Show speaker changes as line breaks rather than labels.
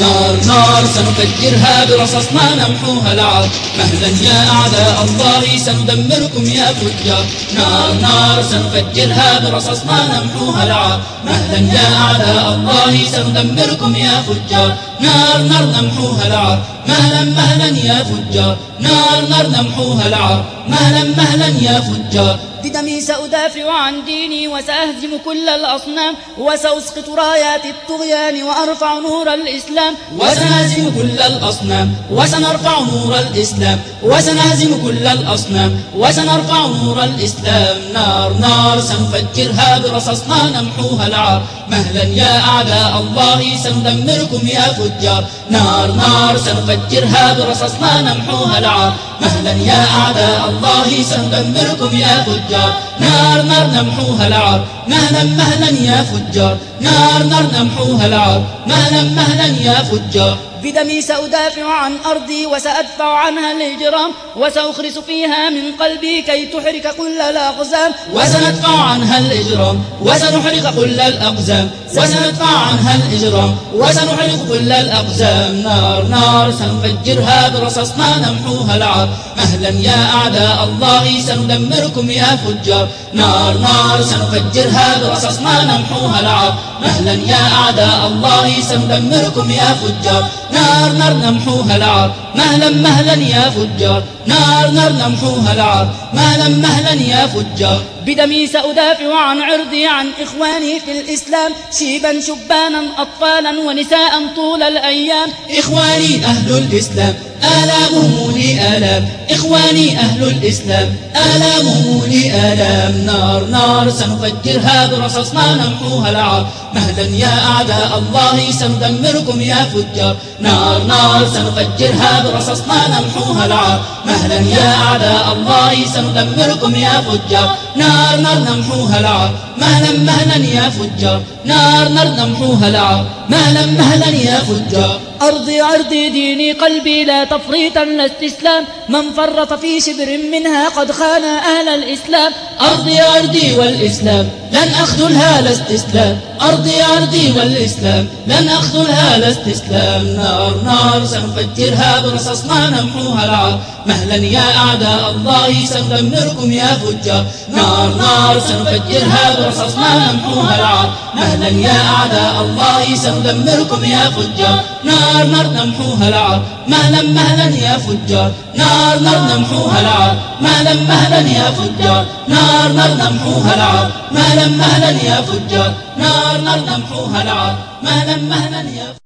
نار نار سنفجرها برصصنا نمحوها العار مهلا يا أعداء الله سندمركم يا فجار. نار نار سنفجرها برصصنا نمحوها العار مهلا يا أعداء الله سندمركم يا فجار. نار نار نمحوها العار مهلا مهلا يا فجار. نار نار نمحوها العار مهلا مهلا يا فجار.
بدمي سأدافع عن ديني وسأهزم كل الأصنام وسأسقط رايات الطغيان وأرفع نور الإسلام
وسنهزم كل الأصنام وسنرفع نور الإسلام وسنهزم كل الأصنام وسنرفع نور الإسلام. نار نار سنفجرها برصصنا نمحوها العار. مهلا يا أعداء الله سندمركم يا فجار. نار نار سنفجرها برصصنا نمحوها العار. مهلا يا أعداء الله سندمركم يا فجار. نار نار نمحوها العار. مهلا مهلا يا فجار. نار نار نمحوها العار. مهلا مهلا يا فجار.
بدمي سأدافع عن أرضي وسأدفع عنها الهجرام وسأخرس فيها من قلبي كي تحرك كل الأقزام.
وسندفع عنها الإجرام. وسنحرق كل الأقزام. وسندفع عنها الإجرام وسنحرق كل الأقزام. نار نار سنفجرها برصصنا نمحوها العار. مهلا يا أعداء الله سندمركم يا فجار. نار نار سنفجرها برصصنا نمحوها العار. مهلا يا أعداء الله سندمركم يا فجار. نار نار نمحوها العار. مهلا مهلا يا فجار. نار نار نمحوها العار. مهلا مهلا يا فجار.
بدمي سأدافع عن عرضي عن إخواني في الإسلام شيبا شبانا أطفالا ونساء طول الأيام.
إخواني أهل الإسلام. آلامهم لي آلام إخواني أهل الإسلام آلامهم لي آلام نار نار سنفجرها برصصنا نمحوها العار. مهلا يا أعداء الله سندمركم يا فجار. نار نار سنفجرها برصصنا نمحوها العار. مهلا يا أعداء الله سندمركم يا فجار. نار نار نمحوها العار. مهلا مهلا يا فجار. نار نار نمحوها العار. مهلا مهلا يا فجار.
أرضي عرضي ديني قلبي لا تفريطا لا استسلام من فرط في شبر منها قد خان أهل الإسلام.
أرضي أرضي والإسلام لن أخذلها لا استسلام. أرضي أرضي والإسلام لن أخذلها لا استسلام. نار نار سنفجرها برصصنا نمحوها العار. مهلا يا أعداء الله سندمركم يا فجار. نار نار سنفجرها برصصنا نمحوها العار. مهلا يا أعداء الله سندمركم يا فجار. نار نار نمحوها العار مهلا مهلا يا فجار. نار نار نمحوها العار مهلا مهلا يا فجار. نار نار نمحوها العار مهلا مهلا يا فجار. نار نار نمحوها العار مهلا مهلا يا